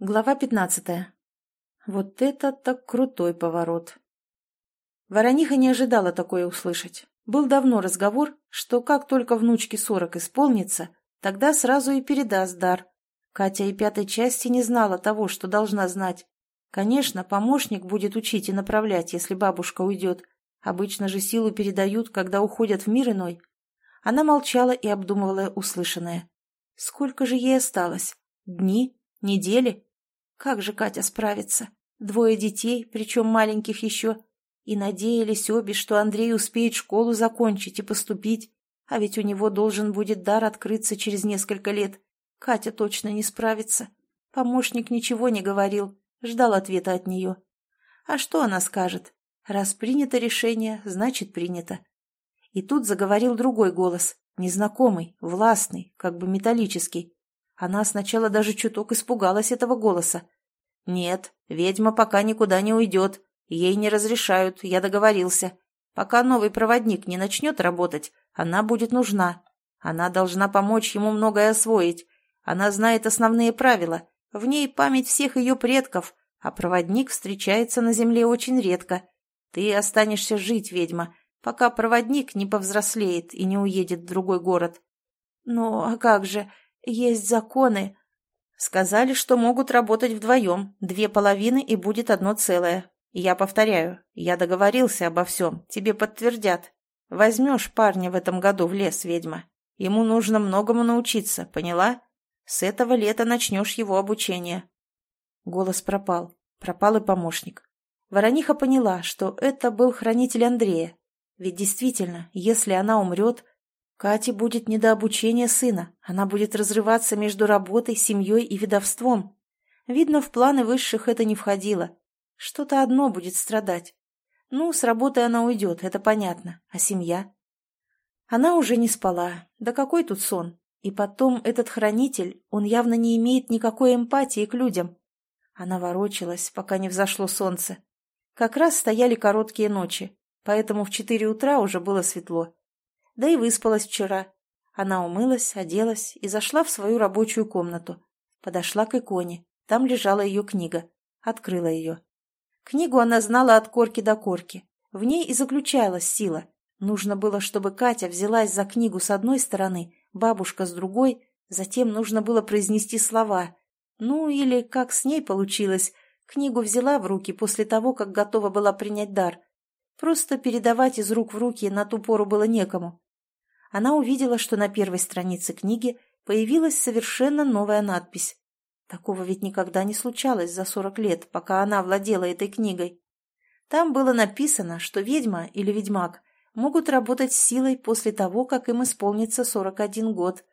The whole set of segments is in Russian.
Глава пятнадцатая. Вот это так крутой поворот. Ворониха не ожидала такое услышать. Был давно разговор, что как только внучке сорок исполнится, тогда сразу и передаст дар. Катя и пятой части не знала того, что должна знать. Конечно, помощник будет учить и направлять, если бабушка уйдет. Обычно же силу передают, когда уходят в мир иной. Она молчала и обдумывала услышанное. Сколько же ей осталось? Дни? Недели? Как же Катя справится? Двое детей, причем маленьких еще. И надеялись обе, что Андрей успеет школу закончить и поступить. А ведь у него должен будет дар открыться через несколько лет. Катя точно не справится. Помощник ничего не говорил, ждал ответа от нее. А что она скажет? Раз принято решение, значит принято. И тут заговорил другой голос, незнакомый, властный, как бы металлический. Она сначала даже чуток испугалась этого голоса. «Нет, ведьма пока никуда не уйдет. Ей не разрешают, я договорился. Пока новый проводник не начнет работать, она будет нужна. Она должна помочь ему многое освоить. Она знает основные правила. В ней память всех ее предков, а проводник встречается на земле очень редко. Ты останешься жить, ведьма, пока проводник не повзрослеет и не уедет в другой город. Ну, а как же? Есть законы. Сказали, что могут работать вдвоем, две половины и будет одно целое. Я повторяю, я договорился обо всем, тебе подтвердят. Возьмешь парня в этом году в лес, ведьма. Ему нужно многому научиться, поняла? С этого лета начнешь его обучение. Голос пропал. Пропал и помощник. Ворониха поняла, что это был хранитель Андрея. Ведь действительно, если она умрет, Кате будет не до обучения сына, она будет разрываться между работой, семьей и ведовством. Видно, в планы высших это не входило. Что-то одно будет страдать. Ну, с работы она уйдет, это понятно. А семья? Она уже не спала. Да какой тут сон? И потом этот хранитель, он явно не имеет никакой эмпатии к людям. Она ворочалась, пока не взошло солнце. Как раз стояли короткие ночи, поэтому в четыре утра уже было светло да и выспалась вчера. Она умылась, оделась и зашла в свою рабочую комнату. Подошла к иконе. Там лежала ее книга. Открыла ее. Книгу она знала от корки до корки. В ней и заключалась сила. Нужно было, чтобы Катя взялась за книгу с одной стороны, бабушка с другой, затем нужно было произнести слова. Ну, или, как с ней получилось, книгу взяла в руки после того, как готова была принять дар. Просто передавать из рук в руки на ту пору было некому она увидела, что на первой странице книги появилась совершенно новая надпись. Такого ведь никогда не случалось за сорок лет, пока она владела этой книгой. Там было написано, что ведьма или ведьмак могут работать силой после того, как им исполнится сорок один год.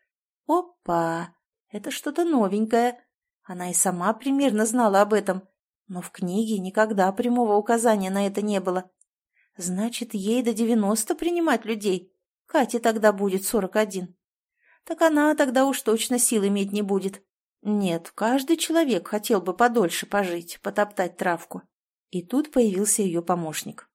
Опа! Это что-то новенькое. Она и сама примерно знала об этом, но в книге никогда прямого указания на это не было. Значит, ей до девяносто принимать людей. Кате тогда будет сорок один. Так она тогда уж точно сил иметь не будет. Нет, каждый человек хотел бы подольше пожить, потоптать травку. И тут появился ее помощник.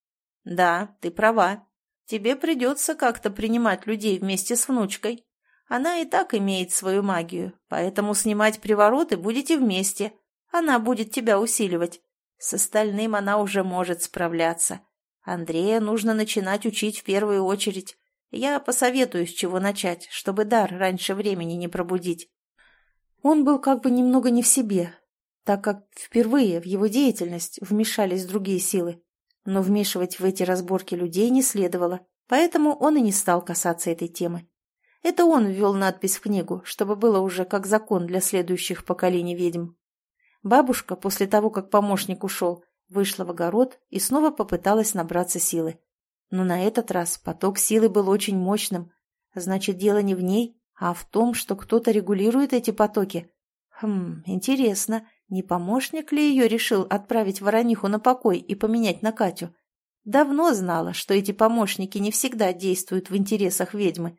«Да, ты права. Тебе придется как-то принимать людей вместе с внучкой. Она и так имеет свою магию, поэтому снимать привороты будете вместе. Она будет тебя усиливать. С остальным она уже может справляться. Андрея нужно начинать учить в первую очередь. Я посоветую, с чего начать, чтобы дар раньше времени не пробудить. Он был как бы немного не в себе, так как впервые в его деятельность вмешались другие силы. Но вмешивать в эти разборки людей не следовало, поэтому он и не стал касаться этой темы. Это он ввел надпись в книгу, чтобы было уже как закон для следующих поколений ведьм. Бабушка, после того, как помощник ушел, вышла в огород и снова попыталась набраться силы. Но на этот раз поток силы был очень мощным. Значит, дело не в ней, а в том, что кто-то регулирует эти потоки. Хм, интересно, не помощник ли ее решил отправить Ворониху на покой и поменять на Катю? Давно знала, что эти помощники не всегда действуют в интересах ведьмы.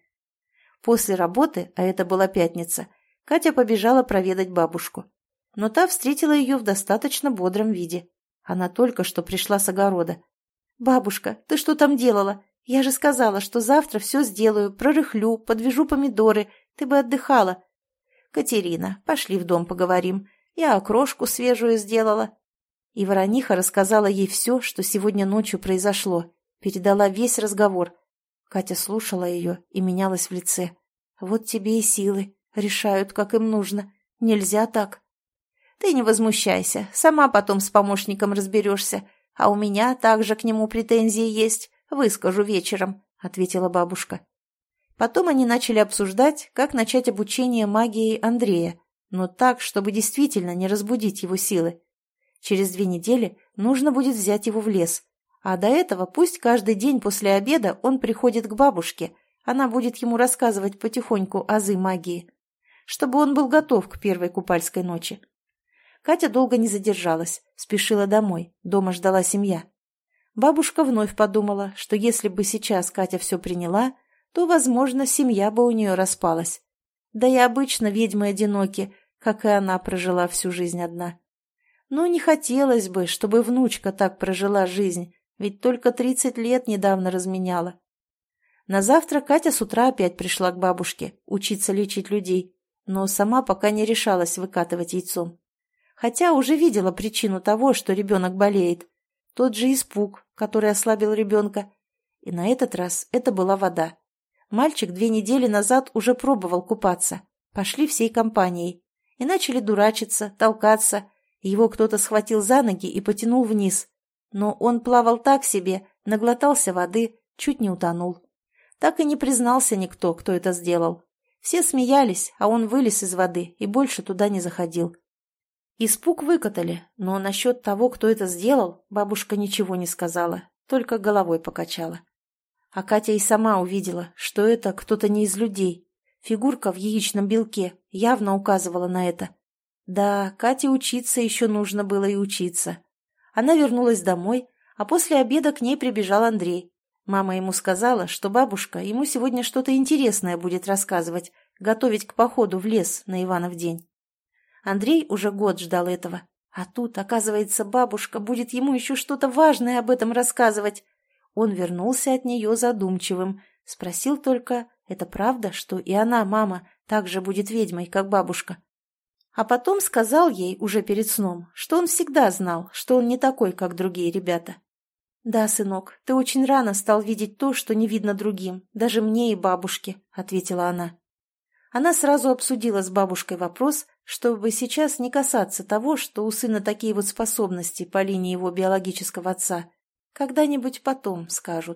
После работы, а это была пятница, Катя побежала проведать бабушку. Но та встретила ее в достаточно бодром виде. Она только что пришла с огорода. «Бабушка, ты что там делала? Я же сказала, что завтра все сделаю, прорыхлю, подвяжу помидоры. Ты бы отдыхала». «Катерина, пошли в дом поговорим. Я окрошку свежую сделала». И Ворониха рассказала ей все, что сегодня ночью произошло, передала весь разговор. Катя слушала ее и менялась в лице. «Вот тебе и силы. Решают, как им нужно. Нельзя так». «Ты не возмущайся, сама потом с помощником разберешься. А у меня также к нему претензии есть. Выскажу вечером», — ответила бабушка. Потом они начали обсуждать, как начать обучение магии Андрея, но так, чтобы действительно не разбудить его силы. Через две недели нужно будет взять его в лес, а до этого пусть каждый день после обеда он приходит к бабушке, она будет ему рассказывать потихоньку азы магии, чтобы он был готов к первой купальской ночи. Катя долго не задержалась, спешила домой, дома ждала семья. Бабушка вновь подумала, что если бы сейчас Катя все приняла, то, возможно, семья бы у нее распалась. Да и обычно ведьмы одиноки, как и она прожила всю жизнь одна. Но не хотелось бы, чтобы внучка так прожила жизнь, ведь только тридцать лет недавно разменяла. На завтра Катя с утра опять пришла к бабушке, учиться лечить людей, но сама пока не решалась выкатывать яйцом. Хотя уже видела причину того, что ребенок болеет. Тот же испуг, который ослабил ребенка. И на этот раз это была вода. Мальчик две недели назад уже пробовал купаться. Пошли всей компанией. И начали дурачиться, толкаться. Его кто-то схватил за ноги и потянул вниз. Но он плавал так себе, наглотался воды, чуть не утонул. Так и не признался никто, кто это сделал. Все смеялись, а он вылез из воды и больше туда не заходил. Испуг выкатали, но насчет того, кто это сделал, бабушка ничего не сказала, только головой покачала. А Катя и сама увидела, что это кто-то не из людей. Фигурка в яичном белке явно указывала на это. Да, Кате учиться еще нужно было и учиться. Она вернулась домой, а после обеда к ней прибежал Андрей. Мама ему сказала, что бабушка ему сегодня что-то интересное будет рассказывать, готовить к походу в лес на Иванов день. Андрей уже год ждал этого. А тут, оказывается, бабушка будет ему еще что-то важное об этом рассказывать. Он вернулся от нее задумчивым. Спросил только, это правда, что и она, мама, также будет ведьмой, как бабушка? А потом сказал ей, уже перед сном, что он всегда знал, что он не такой, как другие ребята. «Да, сынок, ты очень рано стал видеть то, что не видно другим, даже мне и бабушке», — ответила она. Она сразу обсудила с бабушкой вопрос, чтобы сейчас не касаться того, что у сына такие вот способности по линии его биологического отца, когда-нибудь потом скажут.